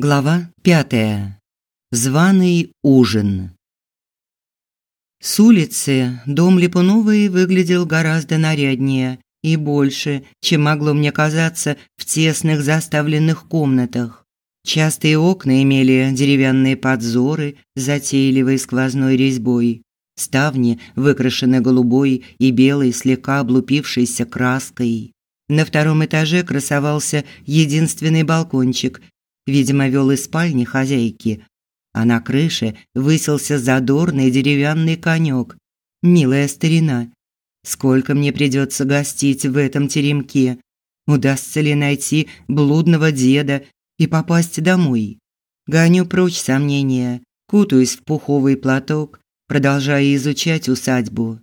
Глава пятая. Званый ужин. С улицы дом Липуновой выглядел гораздо наряднее и больше, чем могло мне казаться в тесных заставленных комнатах. Частые окна имели деревянные подзоры с затейливой сквозной резьбой. Ставни выкрашены голубой и белой слегка облупившейся краской. На втором этаже красовался единственный балкончик видимо, вел из спальни хозяйки, а на крыше высился задорный деревянный конек. Милая старина. Сколько мне придется гостить в этом теремке? Удастся ли найти блудного деда и попасть домой? Гоню прочь сомнения, кутаюсь в пуховый платок, продолжая изучать усадьбу.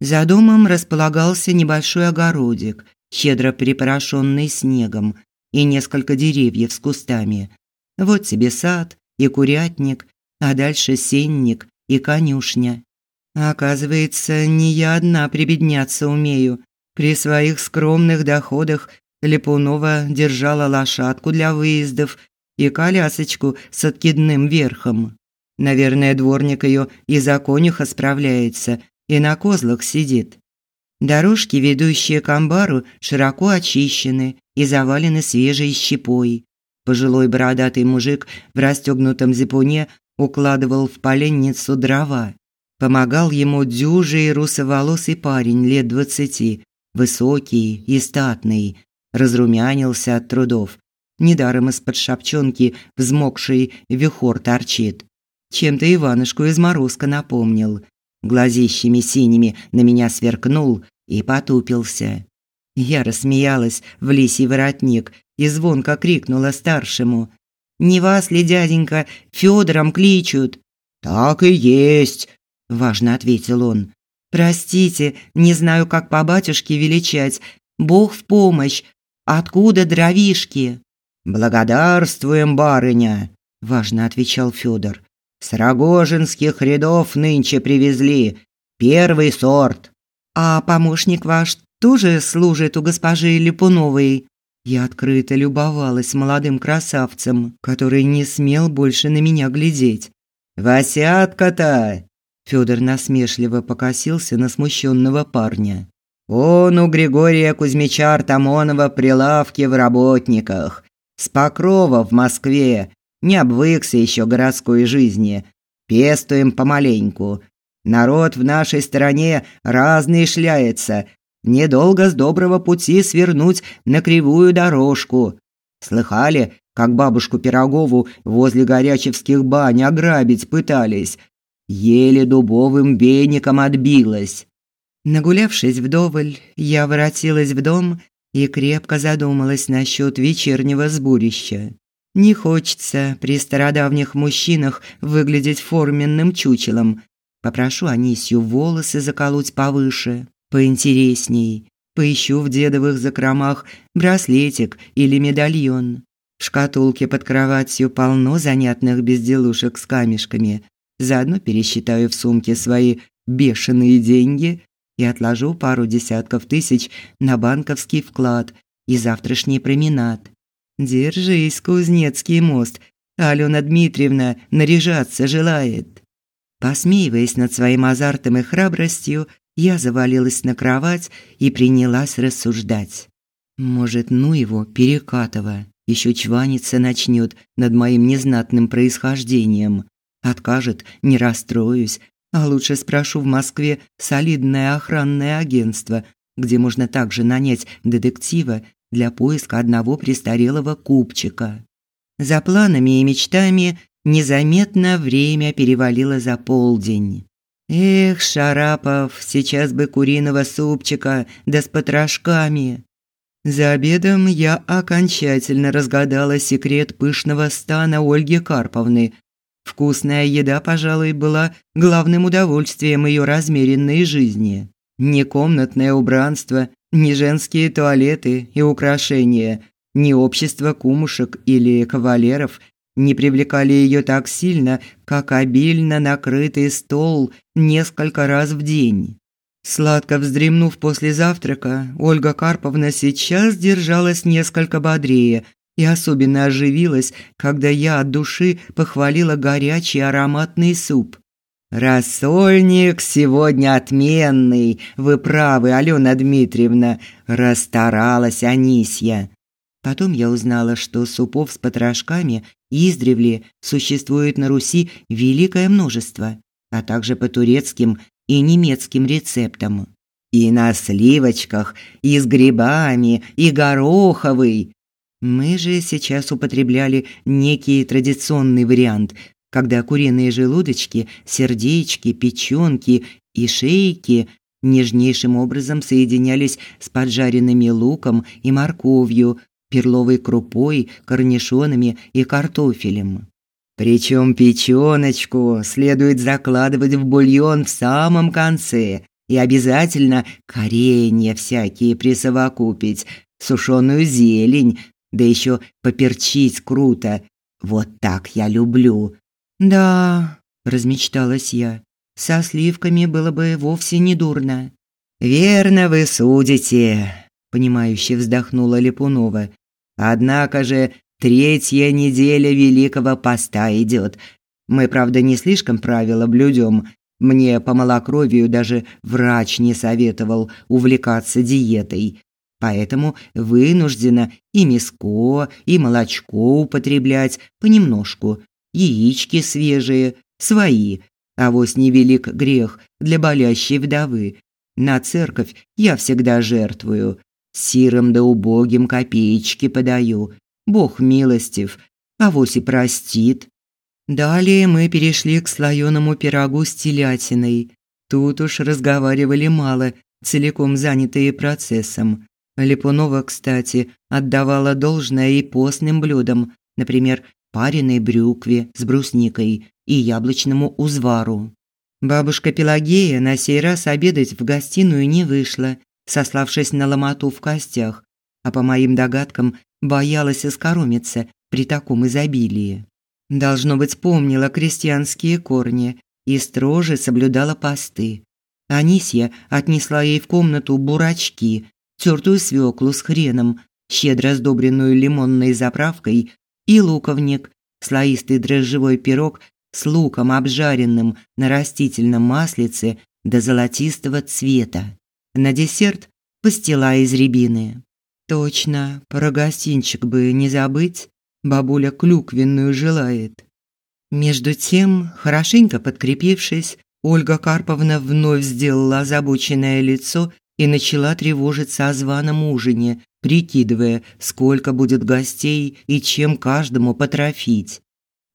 За домом располагался небольшой огородик, щедро припорошенный снегом, и несколько деревьев с кустами. Вот тебе сад и курятник, а дальше сенник и конюшня. оказывается, не я одна прибедняться умею. При своих скромных доходах Липунова держала лошадку для выездов и колясочку с откидным верхом. Наверное, дворник ее и за конюха справляется, и на козлах сидит. Дорожки, ведущие к амбару, широко очищены и завалены свежей щепой. Пожилой бородатый мужик в расстегнутом зипуне укладывал в поленницу дрова. Помогал ему дюжий русоволосый парень лет двадцати, высокий и статный, разрумянился от трудов. Недаром из-под шапчонки взмокший вихор торчит. Чем-то Иванушку из Морозка напомнил. Глазищами синими на меня сверкнул и потупился. Я рассмеялась в лисий воротник и звонко крикнула старшему: "Не вас ли, дяденька, Федором кличут?" "Так и есть", важно ответил он. "Простите, не знаю, как по батюшке величать. Бог в помощь. Откуда дровишки?" "Благодарствуем, барыня", важно отвечал Федор. С Рогожинских рядов нынче привезли. Первый сорт. А помощник ваш тоже служит у госпожи Липуновой? Я открыто любовалась молодым красавцем, который не смел больше на меня глядеть. «Васятка-то!» Федор насмешливо покосился на смущенного парня. «Он у Григория Кузьмича Артамонова при лавке в работниках. С Покрова в Москве. Не обвыкся еще городской жизни. Пестуем помаленьку. Народ в нашей стране разный шляется. Недолго с доброго пути свернуть на кривую дорожку. Слыхали, как бабушку Пирогову возле Горячевских бань ограбить пытались? Еле дубовым веником отбилась. Нагулявшись вдоволь, я воротилась в дом и крепко задумалась насчет вечернего сборища. Не хочется при стародавних мужчинах выглядеть форменным чучелом, Попрошу Анисью волосы заколоть повыше, поинтересней. Поищу в дедовых закромах браслетик или медальон. В шкатулке под кроватью полно занятных безделушек с камешками. Заодно пересчитаю в сумке свои бешеные деньги и отложу пару десятков тысяч на банковский вклад и завтрашний променад. Держись, Кузнецкий мост. Алена Дмитриевна наряжаться желает. Посмеиваясь над своим азартом и храбростью, я завалилась на кровать и принялась рассуждать. Может, ну его, Перекатова, еще чваниться начнет над моим незнатным происхождением. Откажет, не расстроюсь, а лучше спрошу в Москве солидное охранное агентство, где можно также нанять детектива для поиска одного престарелого купчика. За планами и мечтами Незаметно время перевалило за полдень. Эх, Шарапов, сейчас бы куриного супчика, да с потрошками. За обедом я окончательно разгадала секрет пышного стана Ольги Карповны. Вкусная еда, пожалуй, была главным удовольствием ее размеренной жизни. Не комнатное убранство, не женские туалеты и украшения, не общество кумушек или кавалеров – не привлекали ее так сильно, как обильно накрытый стол несколько раз в день. Сладко вздремнув после завтрака, Ольга Карповна сейчас держалась несколько бодрее и особенно оживилась, когда я от души похвалила горячий ароматный суп. «Рассольник сегодня отменный, вы правы, Алена Дмитриевна», – расстаралась Анисья. Потом я узнала, что супов с потрошками издревле существует на Руси великое множество, а также по турецким и немецким рецептам. И на сливочках, и с грибами, и гороховый. Мы же сейчас употребляли некий традиционный вариант, когда куриные желудочки, сердечки, печёнки и шейки нежнейшим образом соединялись с поджаренными луком и морковью, перловой крупой, корнишонами и картофелем. Причем печёночку следует закладывать в бульон в самом конце и обязательно коренья всякие присовокупить, сушеную зелень, да еще поперчить круто. Вот так я люблю. Да, размечталась я. Со сливками было бы вовсе не дурно. Верно вы судите, понимающе вздохнула Липунова. Однако же третья неделя Великого Поста идет. Мы, правда, не слишком правила блюдем. Мне по малокровию даже врач не советовал увлекаться диетой. Поэтому вынуждена и мяско, и молочко употреблять понемножку. Яички свежие, свои. А вось невелик грех для болящей вдовы. На церковь я всегда жертвую. Сирым да убогим копеечки подаю. Бог милостив, а вось и простит. Далее мы перешли к слоёному пирогу с телятиной. Тут уж разговаривали мало, целиком занятые процессом. Липунова, кстати, отдавала должное и постным блюдам, например, пареной брюкве с брусникой и яблочному узвару. Бабушка Пелагея на сей раз обедать в гостиную не вышла, сославшись на ломоту в костях, а по моим догадкам боялась оскоромиться при таком изобилии. Должно быть, помнила крестьянские корни и строже соблюдала посты. Анисья отнесла ей в комнату бурачки, тертую свеклу с хреном, щедро сдобренную лимонной заправкой, и луковник, слоистый дрожжевой пирог с луком обжаренным на растительном маслице до золотистого цвета. На десерт пастила из рябины. Точно, про гостинчик бы не забыть. Бабуля клюквенную желает. Между тем, хорошенько подкрепившись, Ольга Карповна вновь сделала озабоченное лицо и начала тревожиться о званом ужине, прикидывая, сколько будет гостей и чем каждому потрофить.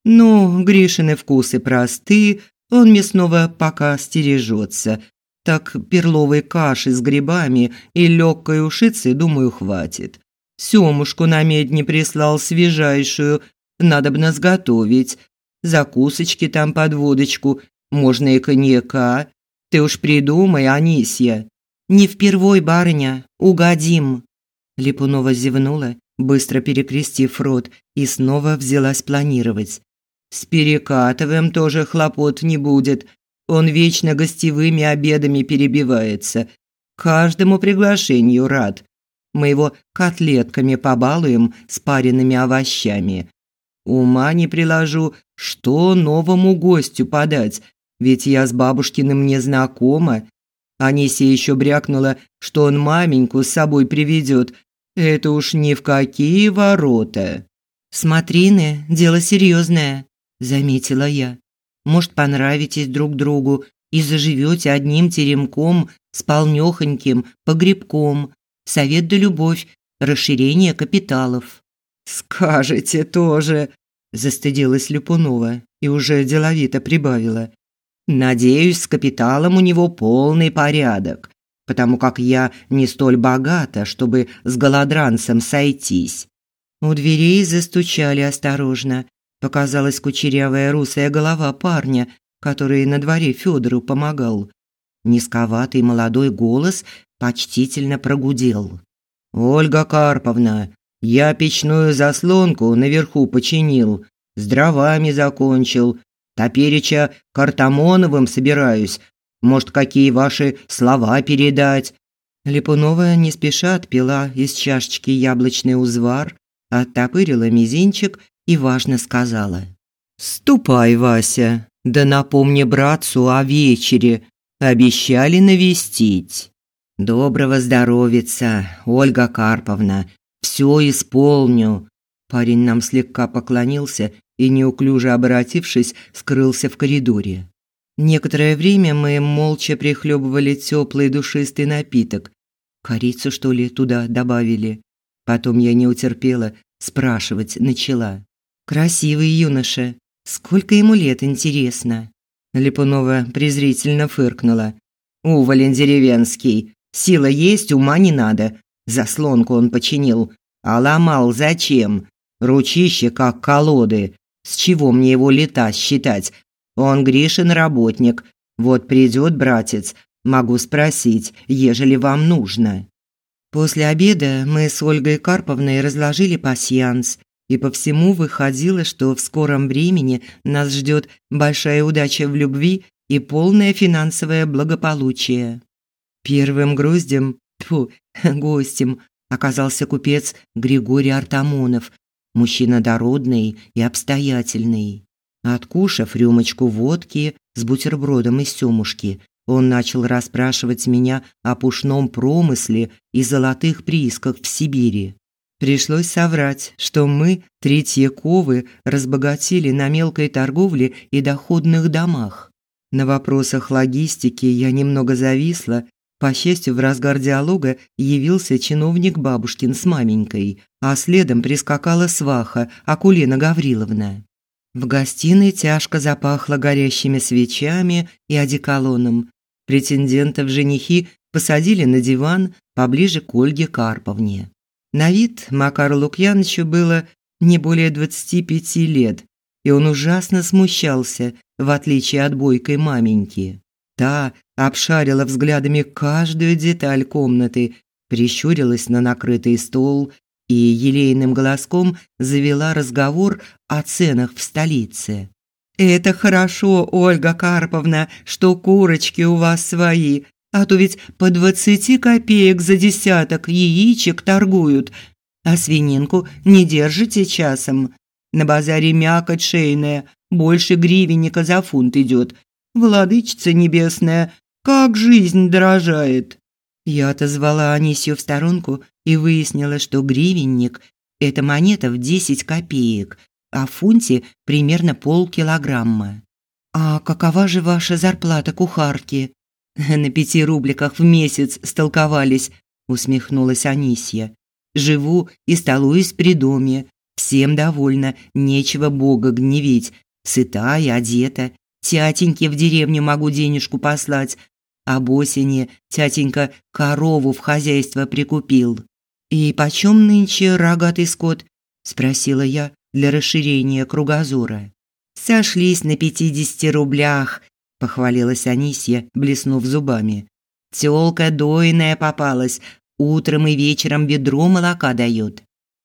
Ну, Гришины вкусы просты, он мясного пока стережется, так перловой каши с грибами и легкой ушицы, думаю, хватит. Семушку на медне прислал свежайшую, надо бы нас готовить. Закусочки там под водочку, можно и коньяка. Ты уж придумай, Анисья. Не впервой, барыня, угодим. Липунова зевнула, быстро перекрестив рот, и снова взялась планировать. С Перекатовым тоже хлопот не будет, он вечно гостевыми обедами перебивается. Каждому приглашению рад. Мы его котлетками побалуем с паренными овощами. Ума не приложу, что новому гостю подать, ведь я с бабушкиным не знакома. Анисия еще брякнула, что он маменьку с собой приведет. Это уж ни в какие ворота. Смотрины, дело серьезное, заметила я. Может, понравитесь друг другу и заживете одним теремком с полнёхоньким погребком. Совет да любовь, расширение капиталов. Скажете тоже, застыдилась Люпунова и уже деловито прибавила. Надеюсь, с капиталом у него полный порядок, потому как я не столь богата, чтобы с голодранцем сойтись. У дверей застучали осторожно, Показалась кучерявая русая голова парня, который на дворе Федору помогал. Низковатый молодой голос почтительно прогудел. «Ольга Карповна, я печную заслонку наверху починил, с дровами закончил, топереча Картамоновым собираюсь. Может, какие ваши слова передать?» Липунова не спеша отпила из чашечки яблочный узвар, оттопырила мизинчик и важно сказала. «Ступай, Вася, да напомни братцу о вечере. Обещали навестить». «Доброго здоровица, Ольга Карповна. Все исполню». Парень нам слегка поклонился и, неуклюже обратившись, скрылся в коридоре. Некоторое время мы молча прихлебывали теплый душистый напиток. Корицу, что ли, туда добавили? Потом я не утерпела, спрашивать начала. «Красивый юноша. Сколько ему лет, интересно?» Липунова презрительно фыркнула. «Уволень деревенский. Сила есть, ума не надо. Заслонку он починил. А ломал зачем? Ручище как колоды. С чего мне его лета считать? Он Гришин работник. Вот придет братец, могу спросить, ежели вам нужно. После обеда мы с Ольгой Карповной разложили пасьянс, и по всему выходило, что в скором времени нас ждет большая удача в любви и полное финансовое благополучие. Первым груздем, тьфу, гостем, оказался купец Григорий Артамонов, мужчина дородный и обстоятельный. Откушав рюмочку водки с бутербродом из семушки, он начал расспрашивать меня о пушном промысле и золотых приисках в Сибири. Пришлось соврать, что мы, Третьяковы, разбогатели на мелкой торговле и доходных домах. На вопросах логистики я немного зависла. По счастью, в разгар диалога явился чиновник бабушкин с маменькой, а следом прискакала сваха Акулина Гавриловна. В гостиной тяжко запахло горящими свечами и одеколоном. Претендентов женихи посадили на диван поближе к Ольге Карповне. На вид Макару Лукьяновичу было не более 25 лет, и он ужасно смущался, в отличие от бойкой маменьки. Та обшарила взглядами каждую деталь комнаты, прищурилась на накрытый стол и елейным голоском завела разговор о ценах в столице. «Это хорошо, Ольга Карповна, что курочки у вас свои, а то ведь по двадцати копеек за десяток яичек торгуют, а свининку не держите часом. На базаре мякоть шейная, больше гривенника за фунт идет. Владычица небесная, как жизнь дорожает!» Я отозвала Анисию в сторонку и выяснила, что гривенник – это монета в 10 копеек, а в фунте примерно полкилограмма. «А какова же ваша зарплата кухарки?» «На пяти рубликах в месяц столковались», – усмехнулась Анисия. «Живу и столуюсь при доме. Всем довольна, нечего Бога гневить. Сыта и одета. Тятеньке в деревню могу денежку послать, об осени тятенька корову в хозяйство прикупил. «И почем нынче рогатый скот?» – спросила я для расширения кругозора. «Сошлись на пятидесяти рублях», – похвалилась Анисья, блеснув зубами. «Тёлка дойная попалась, утром и вечером ведро молока дает».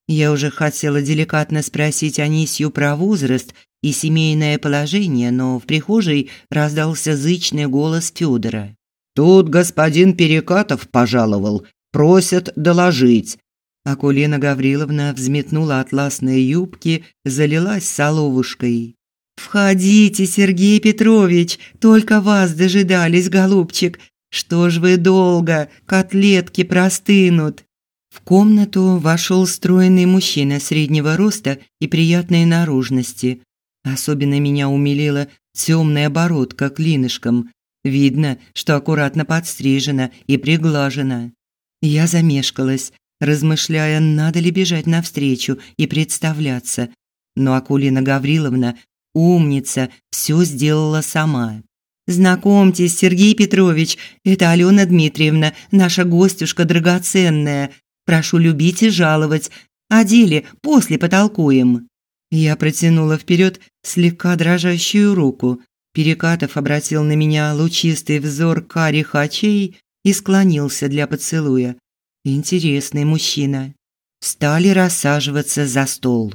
Я уже хотела деликатно спросить Анисью про возраст и семейное положение, но в прихожей раздался зычный голос Федора. Тут господин Перекатов пожаловал, просят доложить. Акулина Гавриловна взметнула атласные юбки, залилась соловушкой. «Входите, Сергей Петрович, только вас дожидались, голубчик. Что ж вы долго, котлетки простынут». В комнату вошел стройный мужчина среднего роста и приятной наружности. Особенно меня умилила темная бородка клинышком, Видно, что аккуратно подстрижена и приглажена. Я замешкалась, размышляя, надо ли бежать навстречу и представляться. Но Акулина Гавриловна, умница, все сделала сама. «Знакомьтесь, Сергей Петрович, это Алена Дмитриевна, наша гостюшка драгоценная. Прошу любить и жаловать. О деле после потолкуем». Я протянула вперед слегка дрожащую руку. Перекатов обратил на меня лучистый взор карих очей и склонился для поцелуя. Интересный мужчина. Стали рассаживаться за стол.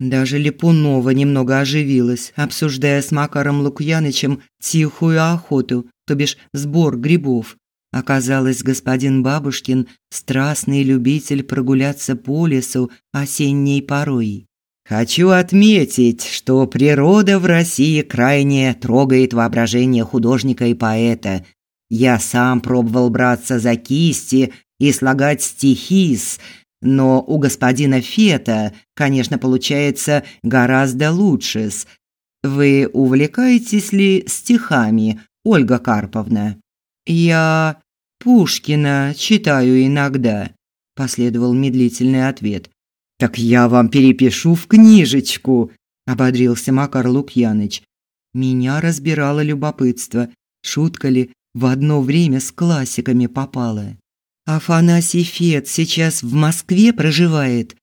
Даже Липунова немного оживилась, обсуждая с Макаром Лукьянычем тихую охоту, то бишь сбор грибов. Оказалось, господин Бабушкин – страстный любитель прогуляться по лесу осенней порой. Хочу отметить, что природа в России крайне трогает воображение художника и поэта. Я сам пробовал браться за кисти и слагать стихи, но у господина Фета, конечно, получается гораздо лучше. Вы увлекаетесь ли стихами, Ольга Карповна? Я Пушкина читаю иногда, последовал медлительный ответ. Так я вам перепишу в книжечку, ободрился Макар Лукьяныч. Меня разбирало любопытство. Шутка ли в одно время с классиками попала? Афанасий Фет сейчас в Москве проживает.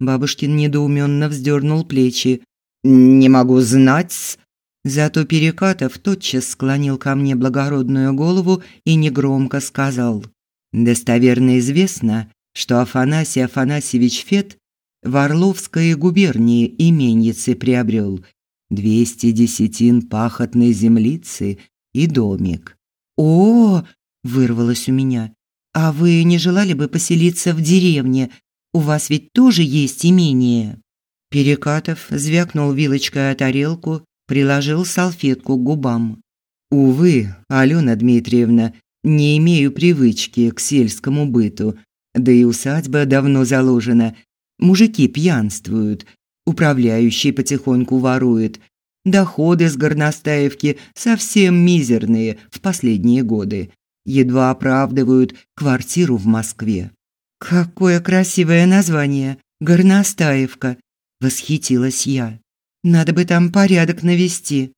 Бабушкин недоуменно вздернул плечи. Не могу знать. Зато Перекатов тотчас склонил ко мне благородную голову и негромко сказал: "Достоверно известно, что Афанасий Афанасьевич Фет в Орловской губернии именьицы приобрел двести десятин пахотной землицы и домик. О, вырвалось у меня. А вы не желали бы поселиться в деревне? У вас ведь тоже есть имение. Перекатов звякнул вилочкой о тарелку, приложил салфетку к губам. Увы, Алена Дмитриевна, не имею привычки к сельскому быту. Да и усадьба давно заложена. Мужики пьянствуют, управляющий потихоньку ворует. Доходы с горностаевки совсем мизерные в последние годы. Едва оправдывают квартиру в Москве. Какое красивое название Горностаевка, восхитилась я. Надо бы там порядок навести.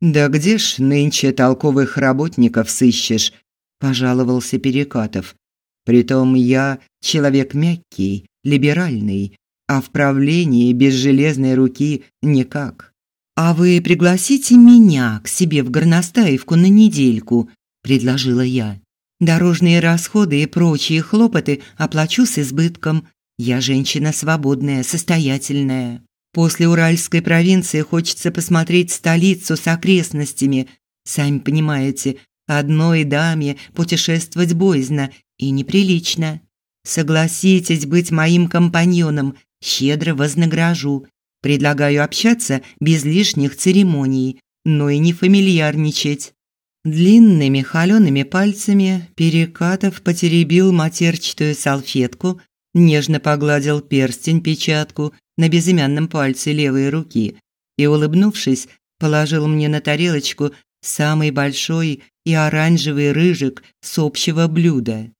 Да где ж нынче толковых работников сыщешь, пожаловался Перекатов. Притом я человек мягкий, либеральный, а в правлении без железной руки никак. А вы пригласите меня к себе в Горностаевку на недельку, предложила я. Дорожные расходы и прочие хлопоты оплачу с избытком. Я женщина свободная, состоятельная. После Уральской провинции хочется посмотреть столицу с окрестностями. Сами понимаете, одной даме путешествовать боязно и неприлично. Согласитесь быть моим компаньоном, щедро вознагражу. Предлагаю общаться без лишних церемоний, но и не фамильярничать. Длинными холёными пальцами Перекатов потеребил матерчатую салфетку, нежно погладил перстень-печатку на безымянном пальце левой руки и, улыбнувшись, положил мне на тарелочку самый большой и оранжевый рыжик с общего блюда.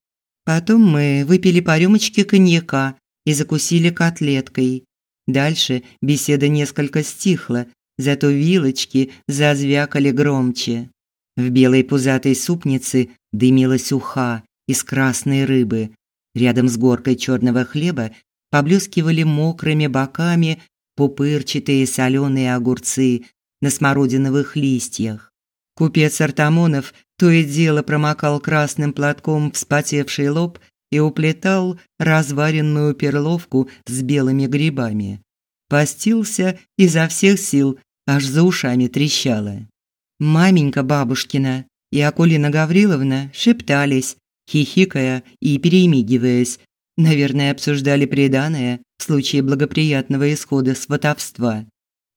Потом мы выпили по рюмочке коньяка и закусили котлеткой. Дальше беседа несколько стихла, зато вилочки зазвякали громче. В белой пузатой супнице дымилась уха из красной рыбы. Рядом с горкой черного хлеба поблескивали мокрыми боками пупырчатые соленые огурцы на смородиновых листьях. Купец Артамонов то и дело промокал красным платком вспотевший лоб и уплетал разваренную перловку с белыми грибами. Постился изо всех сил, аж за ушами трещало. Маменька бабушкина и Акулина Гавриловна шептались, хихикая и перемигиваясь. Наверное, обсуждали преданное в случае благоприятного исхода сватовства.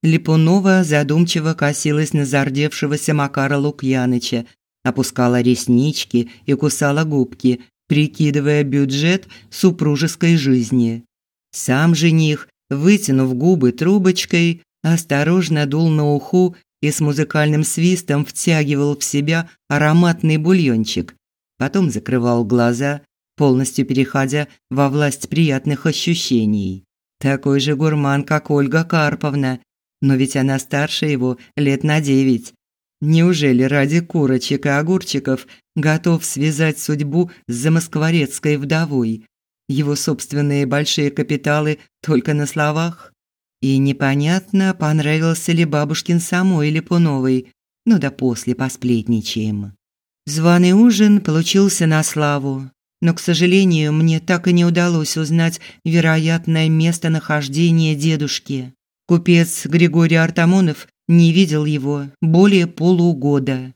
Липунова задумчиво косилась на зардевшегося Макара Лукьяныча, опускала реснички и кусала губки, прикидывая бюджет супружеской жизни. Сам жених, вытянув губы трубочкой, осторожно дул на уху и с музыкальным свистом втягивал в себя ароматный бульончик. Потом закрывал глаза, полностью переходя во власть приятных ощущений. Такой же гурман, как Ольга Карповна, но ведь она старше его лет на девять. Неужели ради курочек и огурчиков готов связать судьбу с замоскворецкой вдовой? Его собственные большие капиталы только на словах? И непонятно, понравился ли бабушкин самой Липуновой. Ну да после посплетничаем. Званый ужин получился на славу, но, к сожалению, мне так и не удалось узнать вероятное местонахождение дедушки. Купец Григорий Артамонов не видел его более полугода.